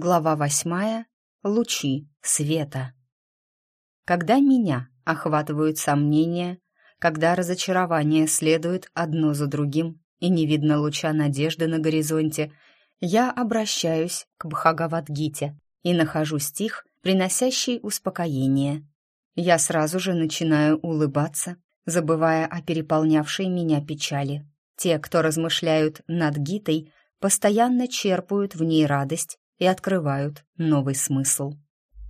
Глава восьмая. Лучи света. Когда меня охватывают сомнения, когда разочарование следует одно за другим и не видно луча надежды на горизонте, я обращаюсь к Бхагавадгите и нахожу стих, приносящий успокоение. Я сразу же начинаю улыбаться, забывая о переполнявшей меня печали. Те, кто размышляют над Гитой, постоянно черпают в ней радость и открывают новый смысл.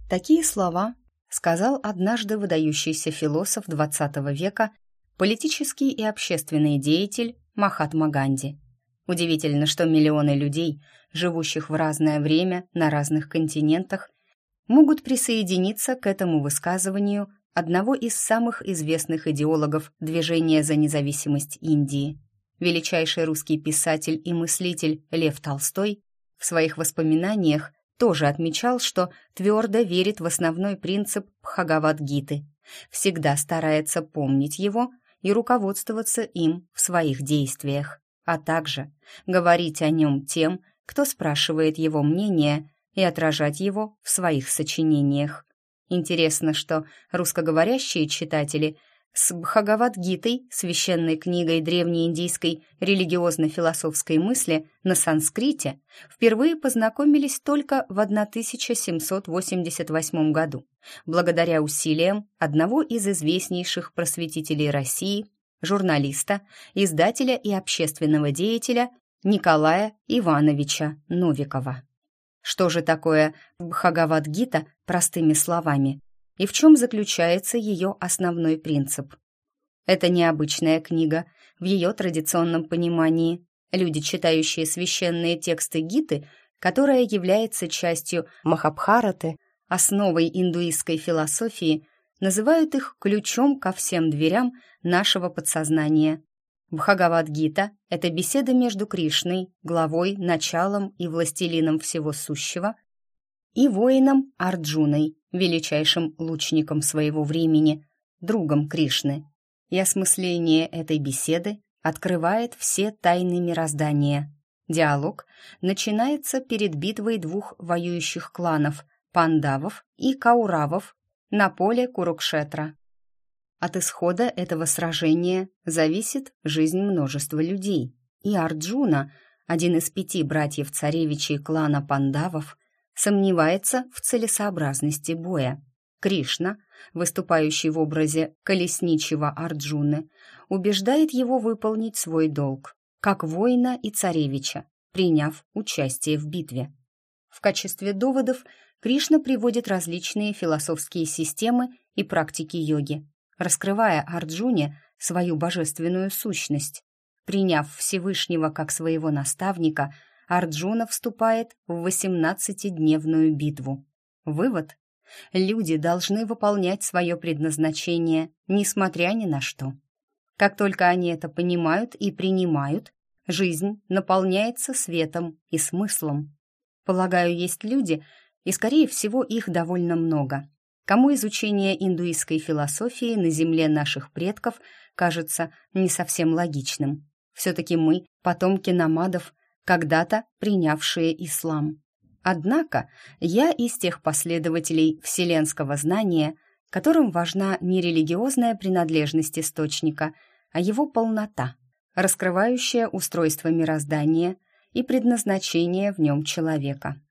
Такие слова сказал однажды выдающийся философ XX века, политический и общественный деятель Махатма Ганди. Удивительно, что миллионы людей, живущих в разное время на разных континентах, могут присоединиться к этому высказыванию одного из самых известных идеологов движения за независимость Индии. Величайший русский писатель и мыслитель Лев Толстой в своих воспоминаниях тоже отмечал, что твердо верит в основной принцип Бхагавад-гиты, всегда старается помнить его и руководствоваться им в своих действиях, а также говорить о нем тем, кто спрашивает его мнение и отражать его в своих сочинениях. Интересно, что русскоговорящие читатели с Бхагавад-гитой, священной книгой древнеиндийской религиозно-философской мысли на санскрите, впервые познакомились только в 1788 году, благодаря усилиям одного из известнейших просветителей России, журналиста, издателя и общественного деятеля Николая Ивановича Новикова. Что же такое Бхагавад-гита простыми словами? И в чем заключается ее основной принцип. Это необычная книга в ее традиционном понимании. Люди, читающие священные тексты Гиты, которая является частью Махабхараты, основой индуистской философии, называют их ключом ко всем дверям нашего подсознания. Бхагавад-гита — это беседа между Кришной, главой, началом и властелином всего сущего, и воином Арджуной, величайшим лучником своего времени, другом Кришны. И осмысление этой беседы открывает все тайны мироздания. Диалог начинается перед битвой двух воюющих кланов – пандавов и кауравов на поле Курукшетра. От исхода этого сражения зависит жизнь множества людей, и Арджуна, один из пяти братьев-царевичей клана пандавов, сомневается в целесообразности боя. Кришна, выступающий в образе колесничего Арджуны, убеждает его выполнить свой долг, как воина и царевича, приняв участие в битве. В качестве доводов Кришна приводит различные философские системы и практики йоги, раскрывая Арджуне свою божественную сущность. Приняв Всевышнего как своего наставника – Арджуна вступает в 18-дневную битву. Вывод. Люди должны выполнять свое предназначение, несмотря ни на что. Как только они это понимают и принимают, жизнь наполняется светом и смыслом. Полагаю, есть люди, и, скорее всего, их довольно много, кому изучение индуистской философии на земле наших предков кажется не совсем логичным. Все-таки мы, потомки намадов, когда-то принявшие ислам. Однако я из тех последователей вселенского знания, которым важна не религиозная принадлежность источника, а его полнота, раскрывающая устройство мироздания и предназначение в нем человека.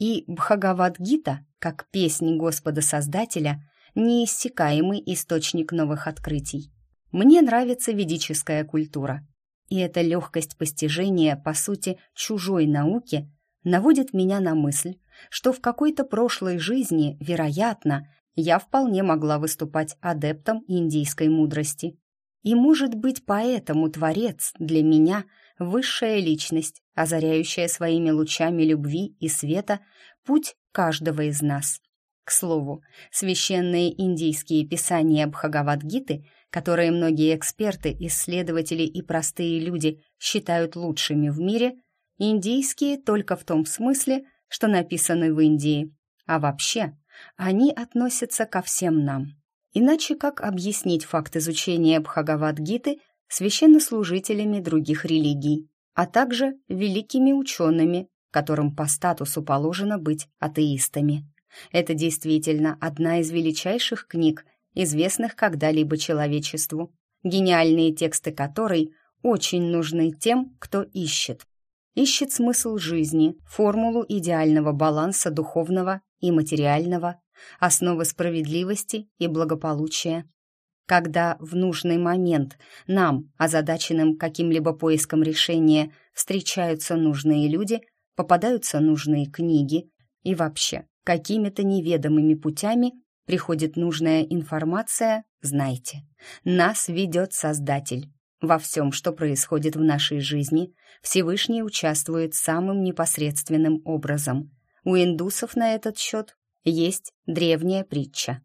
И Бхагавад-гита, как песнь Господа Создателя, неиссякаемый источник новых открытий. Мне нравится ведическая культура, и эта легкость постижения, по сути, чужой науки, наводит меня на мысль, что в какой-то прошлой жизни, вероятно, я вполне могла выступать адептом индийской мудрости. И, может быть, поэтому Творец для меня — высшая личность, озаряющая своими лучами любви и света путь каждого из нас. К слову, священные индийские писания Бхагавадгиты — которые многие эксперты, исследователи и простые люди считают лучшими в мире, индийские только в том смысле, что написаны в Индии. А вообще, они относятся ко всем нам. Иначе как объяснить факт изучения Бхагавад-гиты священнослужителями других религий, а также великими учеными, которым по статусу положено быть атеистами. Это действительно одна из величайших книг, известных когда-либо человечеству, гениальные тексты которой очень нужны тем, кто ищет. Ищет смысл жизни, формулу идеального баланса духовного и материального, основы справедливости и благополучия. Когда в нужный момент нам, озадаченным каким-либо поиском решения, встречаются нужные люди, попадаются нужные книги и вообще какими-то неведомыми путями приходит нужная информация, знайте, нас ведет Создатель. Во всем, что происходит в нашей жизни, Всевышний участвует самым непосредственным образом. У индусов на этот счет есть древняя притча.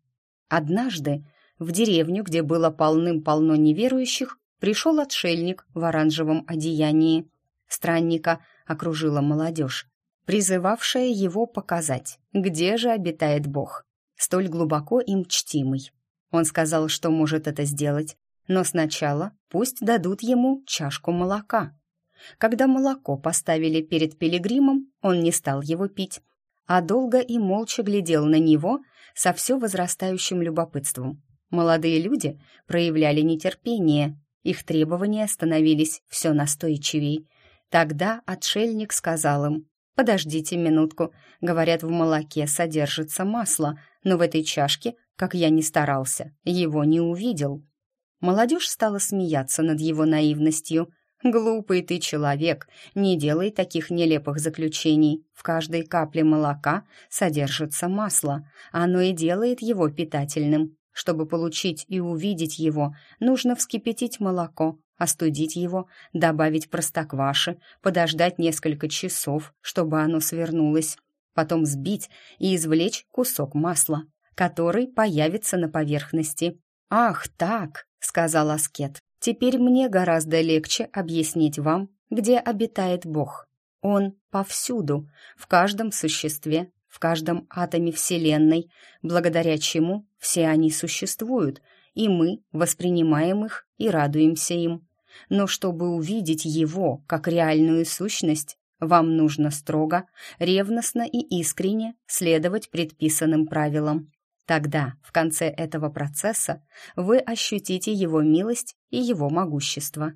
Однажды в деревню, где было полным-полно неверующих, пришел отшельник в оранжевом одеянии. Странника окружила молодежь, призывавшая его показать, где же обитает Бог, столь глубоко им чтимый. Он сказал, что может это сделать, но сначала пусть дадут ему чашку молока. Когда молоко поставили перед пилигримом, он не стал его пить, а долго и молча глядел на него со все возрастающим любопытством. Молодые люди проявляли нетерпение, их требования становились все настойчивей. Тогда отшельник сказал им, «Подождите минутку, говорят, в молоке содержится масло, но в этой чашке, как я ни старался, его не увидел». Молодежь стала смеяться над его наивностью – «Глупый ты человек, не делай таких нелепых заключений. В каждой капле молока содержится масло, оно и делает его питательным. Чтобы получить и увидеть его, нужно вскипятить молоко, остудить его, добавить простокваши, подождать несколько часов, чтобы оно свернулось, потом взбить и извлечь кусок масла, который появится на поверхности. «Ах, так!» — сказал Аскет. Теперь мне гораздо легче объяснить вам, где обитает Бог. Он повсюду, в каждом существе, в каждом атоме Вселенной, благодаря чему все они существуют, и мы воспринимаем их и радуемся им. Но чтобы увидеть его как реальную сущность, вам нужно строго, ревностно и искренне следовать предписанным правилам. Тогда, в конце этого процесса, вы ощутите его милость и его могущество.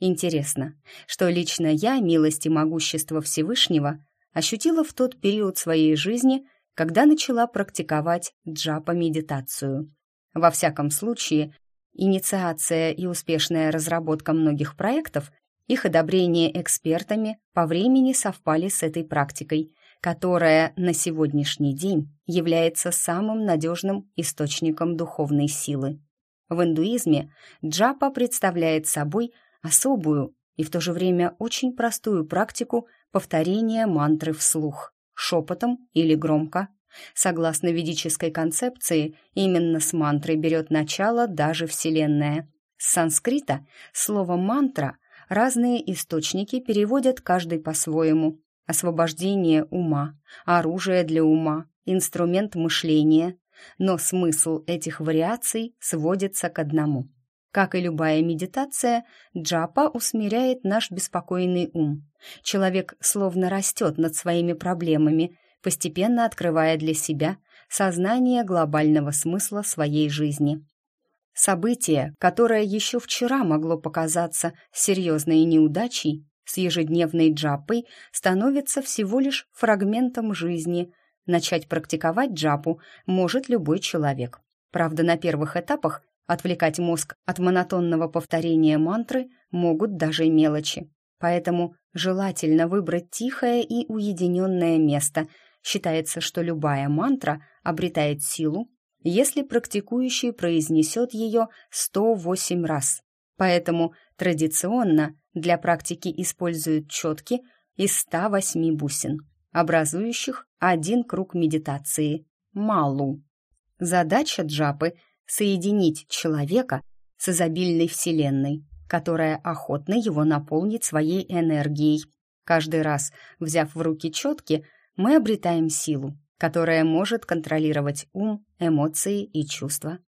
Интересно, что лично я милость и могущество Всевышнего ощутила в тот период своей жизни, когда начала практиковать джапа-медитацию. Во всяком случае, инициация и успешная разработка многих проектов, их одобрение экспертами по времени совпали с этой практикой, которая на сегодняшний день является самым надежным источником духовной силы. В индуизме джапа представляет собой особую и в то же время очень простую практику повторения мантры вслух, шепотом или громко. Согласно ведической концепции, именно с мантрой берет начало даже Вселенная. С санскрита слово «мантра» разные источники переводят каждый по-своему, освобождение ума, оружие для ума, инструмент мышления, но смысл этих вариаций сводится к одному. Как и любая медитация, джапа усмиряет наш беспокойный ум. Человек словно растет над своими проблемами, постепенно открывая для себя сознание глобального смысла своей жизни. Событие, которое еще вчера могло показаться серьезной неудачей, с ежедневной джапой становится всего лишь фрагментом жизни. Начать практиковать джапу может любой человек. Правда, на первых этапах отвлекать мозг от монотонного повторения мантры могут даже мелочи. Поэтому желательно выбрать тихое и уединенное место. Считается, что любая мантра обретает силу, если практикующий произнесет ее 108 раз. Поэтому традиционно для практики используют четки из 108 бусин, образующих один круг медитации – малу. Задача джапы – соединить человека с изобильной вселенной, которая охотно его наполнит своей энергией. Каждый раз, взяв в руки четки, мы обретаем силу, которая может контролировать ум, эмоции и чувства.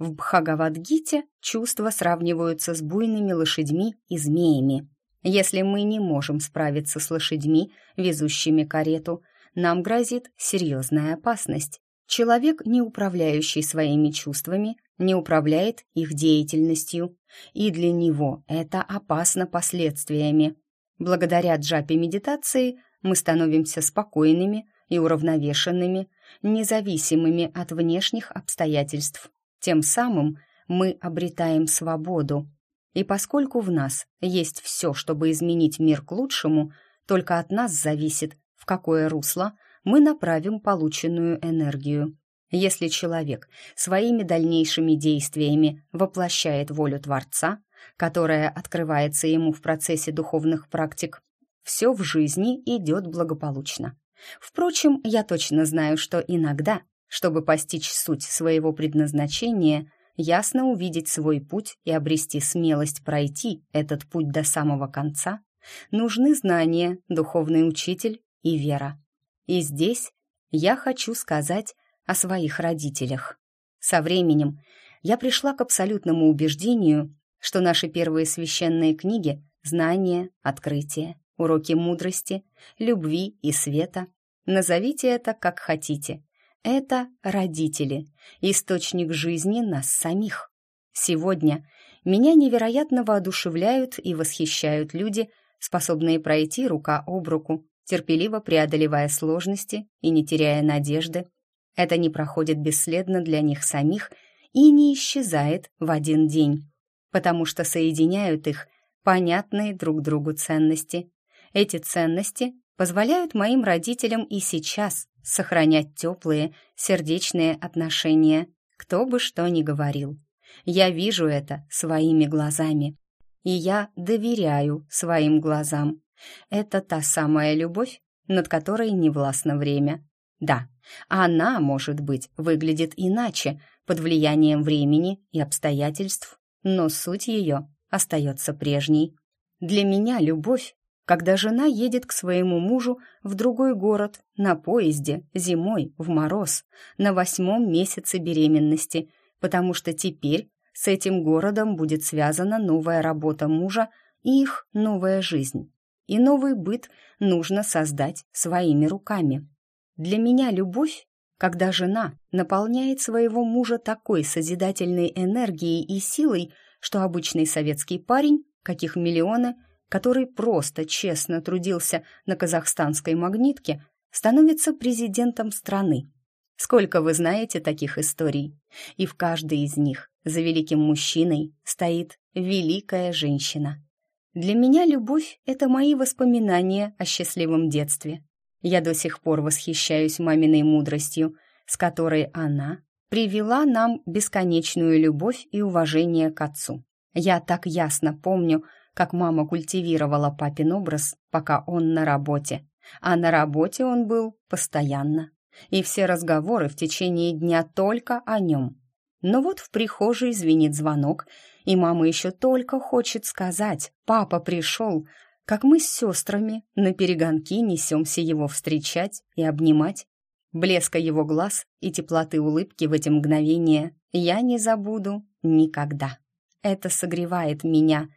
В Бхагавадгите чувства сравниваются с буйными лошадьми и змеями. Если мы не можем справиться с лошадьми, везущими карету, нам грозит серьезная опасность. Человек, не управляющий своими чувствами, не управляет их деятельностью, и для него это опасно последствиями. Благодаря джапе медитации мы становимся спокойными и уравновешенными, независимыми от внешних обстоятельств. Тем самым мы обретаем свободу. И поскольку в нас есть все, чтобы изменить мир к лучшему, только от нас зависит, в какое русло мы направим полученную энергию. Если человек своими дальнейшими действиями воплощает волю Творца, которая открывается ему в процессе духовных практик, все в жизни идет благополучно. Впрочем, я точно знаю, что иногда, чтобы постичь суть своего предназначения, ясно увидеть свой путь и обрести смелость пройти этот путь до самого конца, нужны знания, духовный учитель и вера. И здесь я хочу сказать о своих родителях. Со временем я пришла к абсолютному убеждению, что наши первые священные книги — знания, открытия, уроки мудрости, любви и света — назовите это как хотите. Это родители, источник жизни нас самих. Сегодня меня невероятно воодушевляют и восхищают люди, способные пройти рука об руку, терпеливо преодолевая сложности и не теряя надежды, это не проходит бесследно для них самих и не исчезает в один день, потому что соединяют их понятные друг другу ценности. Эти ценности позволяют моим родителям и сейчас сохранять теплые, сердечные отношения, кто бы что ни говорил. Я вижу это своими глазами, и я доверяю своим глазам. Это та самая любовь, над которой не властно время. Да, она, может быть, выглядит иначе, под влиянием времени и обстоятельств, но суть ее остается прежней. Для меня любовь, когда жена едет к своему мужу в другой город, на поезде, зимой, в мороз, на восьмом месяце беременности, потому что теперь с этим городом будет связана новая работа мужа и их новая жизнь. И новый быт нужно создать своими руками. Для меня любовь, когда жена наполняет своего мужа такой созидательной энергией и силой, что обычный советский парень, каких миллионы, который просто честно трудился на казахстанской магнитке, становится президентом страны. Сколько вы знаете таких историй? И в каждой из них за великим мужчиной стоит великая женщина. Для меня любовь — это мои воспоминания о счастливом детстве, я до сих пор восхищаюсь маминой мудростью, с которой она привела нам бесконечную любовь и уважение к отцу. Я так ясно помню, как мама культивировала папин образ, пока он на работе. А на работе он был постоянно. И все разговоры в течение дня только о нем. Но вот в прихожей звенит звонок, и мама еще только хочет сказать «папа пришел», как мы с сестрами на перегонки несемся его встречать и обнимать. Блеска его глаз и теплоты улыбки в эти мгновения я не забуду никогда. Это согревает меня.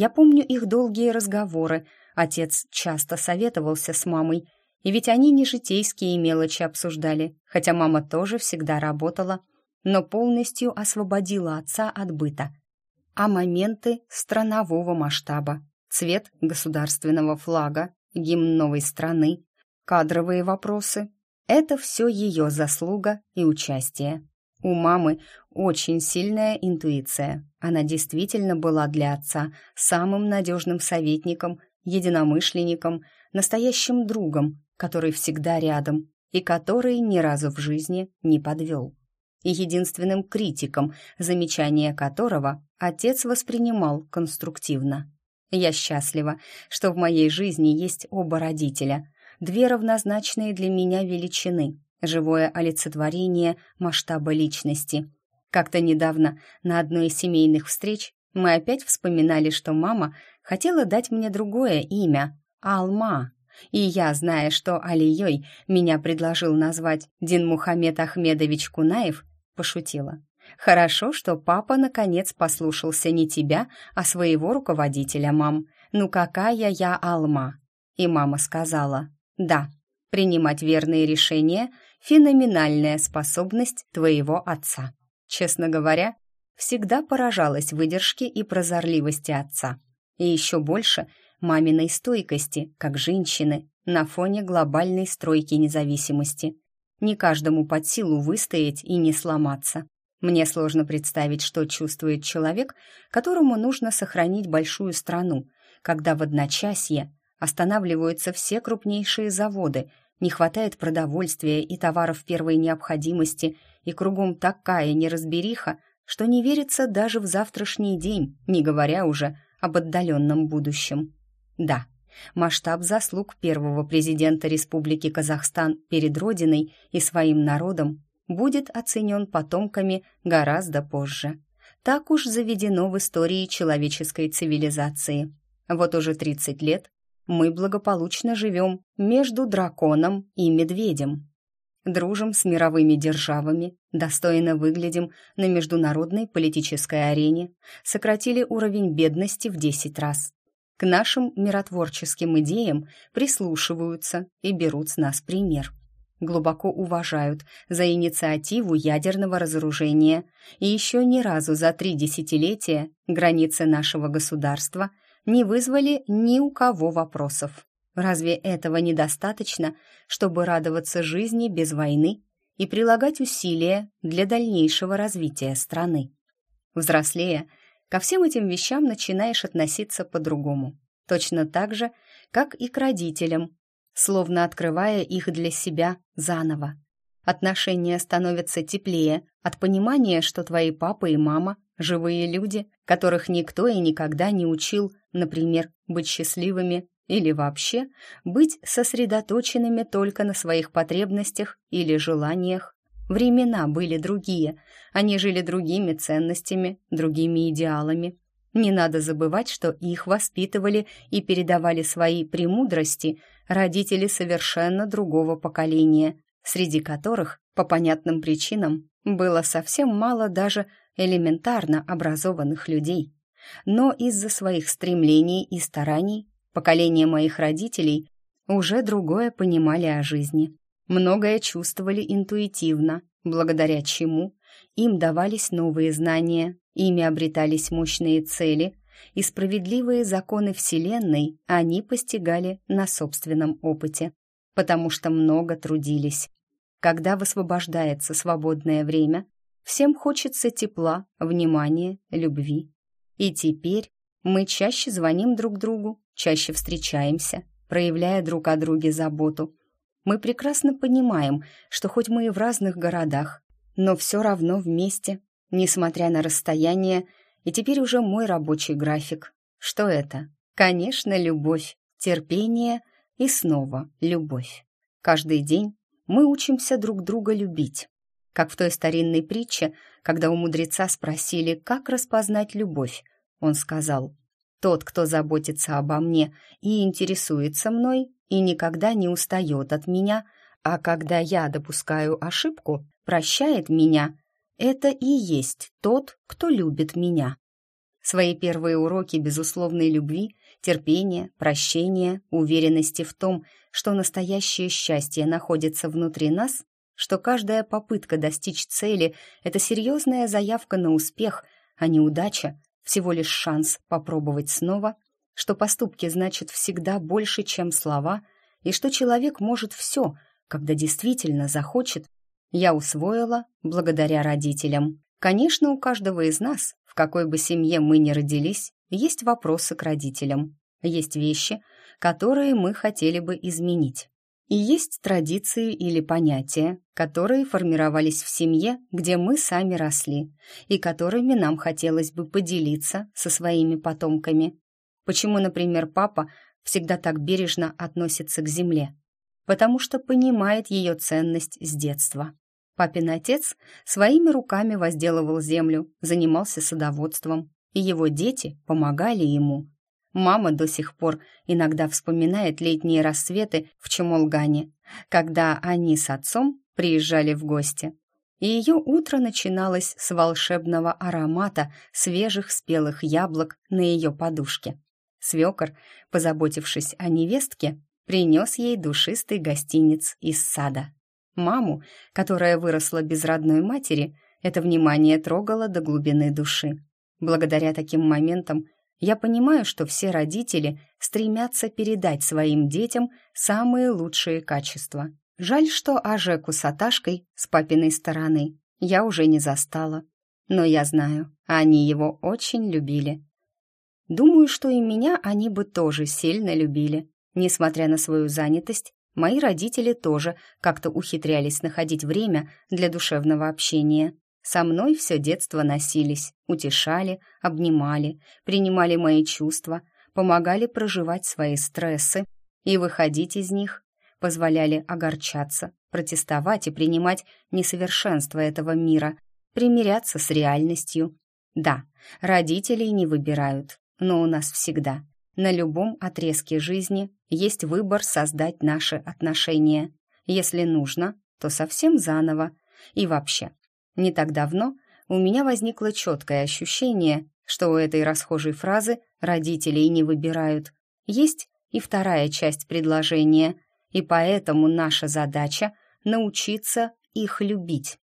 Я помню их долгие разговоры. Отец часто советовался с мамой, и ведь они не житейские мелочи обсуждали, хотя мама тоже всегда работала, но полностью освободила отца от быта. А моменты странового масштаба, цвет государственного флага, гимн новой страны, кадровые вопросы. Это все ее заслуга и участие. У мамы очень сильная интуиция. Она действительно была для отца самым надежным советником, единомышленником, настоящим другом, который всегда рядом и который ни разу в жизни не подвел. И единственным критиком, замечание которого отец воспринимал конструктивно. Я счастлива, что в моей жизни есть оба родителя, две равнозначные для меня величины, живое олицетворение масштаба личности. Как-то недавно на одной из семейных встреч мы опять вспоминали, что мама хотела дать мне другое имя — Алма. И я, зная, что Алией меня предложил назвать Дин Мухаммед Ахмедович Кунаев, пошутила. Хорошо, что папа наконец послушался не тебя, а своего руководителя, мам. «Ну какая я алма?» И мама сказала, «Да, принимать верные решения — феноменальная способность твоего отца». Честно говоря, всегда поражалась выдержке и прозорливости отца. И еще больше маминой стойкости, как женщины, на фоне глобальной стройки независимости. Не каждому под силу выстоять и не сломаться. Мне сложно представить, что чувствует человек, которому нужно сохранить большую страну, когда в одночасье останавливаются все крупнейшие заводы, не хватает продовольствия и товаров первой необходимости, и кругом такая неразбериха, что не верится даже в завтрашний день, не говоря уже об отдаленном будущем. Да, масштаб заслуг первого президента Республики Казахстан перед Родиной и своим народом будет оценен потомками гораздо позже. Так уж заведено в истории человеческой цивилизации. Вот уже 30 лет мы благополучно живем между драконом и медведем. Дружим с мировыми державами, достойно выглядим на международной политической арене, сократили уровень бедности в 10 раз. К нашим миротворческим идеям прислушиваются и берут с нас пример глубоко уважают за инициативу ядерного разоружения, и еще ни разу за три десятилетия границы нашего государства не вызвали ни у кого вопросов. Разве этого недостаточно, чтобы радоваться жизни без войны и прилагать усилия для дальнейшего развития страны? Взрослея, ко всем этим вещам начинаешь относиться по-другому. Точно так же, как и к родителям, словно открывая их для себя заново. Отношения становятся теплее от понимания, что твои папа и мама — живые люди, которых никто и никогда не учил, например, быть счастливыми или вообще быть сосредоточенными только на своих потребностях или желаниях. Времена были другие, они жили другими ценностями, другими идеалами. Не надо забывать, что их воспитывали и передавали свои премудрости родители совершенно другого поколения, среди которых, по понятным причинам, было совсем мало даже элементарно образованных людей. Но из-за своих стремлений и стараний поколение моих родителей уже другое понимали о жизни. Многое чувствовали интуитивно, благодаря чему им давались новые знания, ими обретались мощные цели, и справедливые законы Вселенной они постигали на собственном опыте, потому что много трудились. Когда высвобождается свободное время, всем хочется тепла, внимания, любви. И теперь мы чаще звоним друг другу, чаще встречаемся, проявляя друг о друге заботу. Мы прекрасно понимаем, что хоть мы и в разных городах, но все равно вместе, несмотря на расстояние и теперь уже мой рабочий график. Что это? Конечно, любовь, терпение и снова любовь. Каждый день мы учимся друг друга любить. Как в той старинной притче, когда у мудреца спросили, как распознать любовь, он сказал, «Тот, кто заботится обо мне и интересуется мной, и никогда не устает от меня, а когда я допускаю ошибку, прощает меня это и есть тот, кто любит меня. Свои первые уроки безусловной любви, терпения, прощения, уверенности в том, что настоящее счастье находится внутри нас, что каждая попытка достичь цели — это серьезная заявка на успех, а неудача — всего лишь шанс попробовать снова, что поступки значат всегда больше, чем слова, и что человек может все, когда действительно захочет я усвоила благодаря родителям. Конечно, у каждого из нас, в какой бы семье мы ни родились, есть вопросы к родителям. Есть вещи, которые мы хотели бы изменить. И есть традиции или понятия, которые формировались в семье, где мы сами росли, и которыми нам хотелось бы поделиться со своими потомками. Почему, например, папа всегда так бережно относится к земле? Потому что понимает ее ценность с детства. Папин отец своими руками возделывал землю, занимался садоводством, и его дети помогали ему. Мама до сих пор иногда вспоминает летние рассветы в Чемолгане, когда они с отцом приезжали в гости. И ее утро начиналось с волшебного аромата свежих спелых яблок на ее подушке. Свекор, позаботившись о невестке, принес ей душистый гостиниц из сада. Маму, которая выросла без родной матери, это внимание трогало до глубины души. Благодаря таким моментам я понимаю, что все родители стремятся передать своим детям самые лучшие качества. Жаль, что Ажеку с Аташкой с папиной стороны я уже не застала. Но я знаю, они его очень любили. Думаю, что и меня они бы тоже сильно любили. Несмотря на свою занятость, мои родители тоже как-то ухитрялись находить время для душевного общения. Со мной все детство носились, утешали, обнимали, принимали мои чувства, помогали проживать свои стрессы и выходить из них, позволяли огорчаться, протестовать и принимать несовершенство этого мира, примиряться с реальностью. Да, родителей не выбирают, но у нас всегда, на любом отрезке жизни, есть выбор создать наши отношения. Если нужно, то совсем заново. И вообще, не так давно у меня возникло четкое ощущение, что у этой расхожей фразы «родителей не выбирают» есть и вторая часть предложения, и поэтому наша задача — научиться их любить.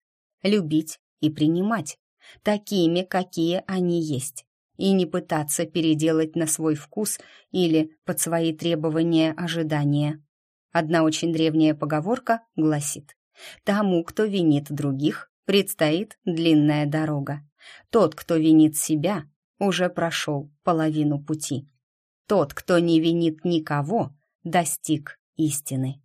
Любить и принимать, такими, какие они есть, и не пытаться переделать на свой вкус или под свои требования ожидания. Одна очень древняя поговорка гласит «Тому, кто винит других, предстоит длинная дорога. Тот, кто винит себя, уже прошел половину пути. Тот, кто не винит никого, достиг истины.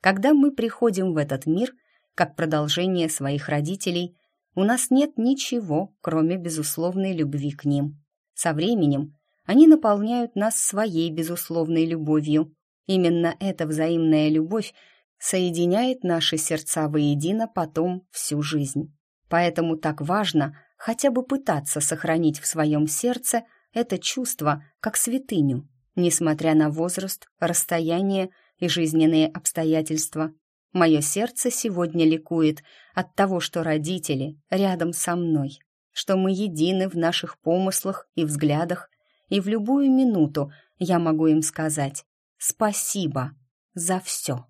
Когда мы приходим в этот мир, как продолжение своих родителей, у нас нет ничего, кроме безусловной любви к ним. Со временем они наполняют нас своей безусловной любовью. Именно эта взаимная любовь соединяет наши сердца воедино потом всю жизнь. Поэтому так важно хотя бы пытаться сохранить в своем сердце это чувство как святыню, несмотря на возраст, расстояние и жизненные обстоятельства. Мое сердце сегодня ликует от того, что родители рядом со мной, что мы едины в наших помыслах и взглядах, и в любую минуту я могу им сказать «спасибо за все».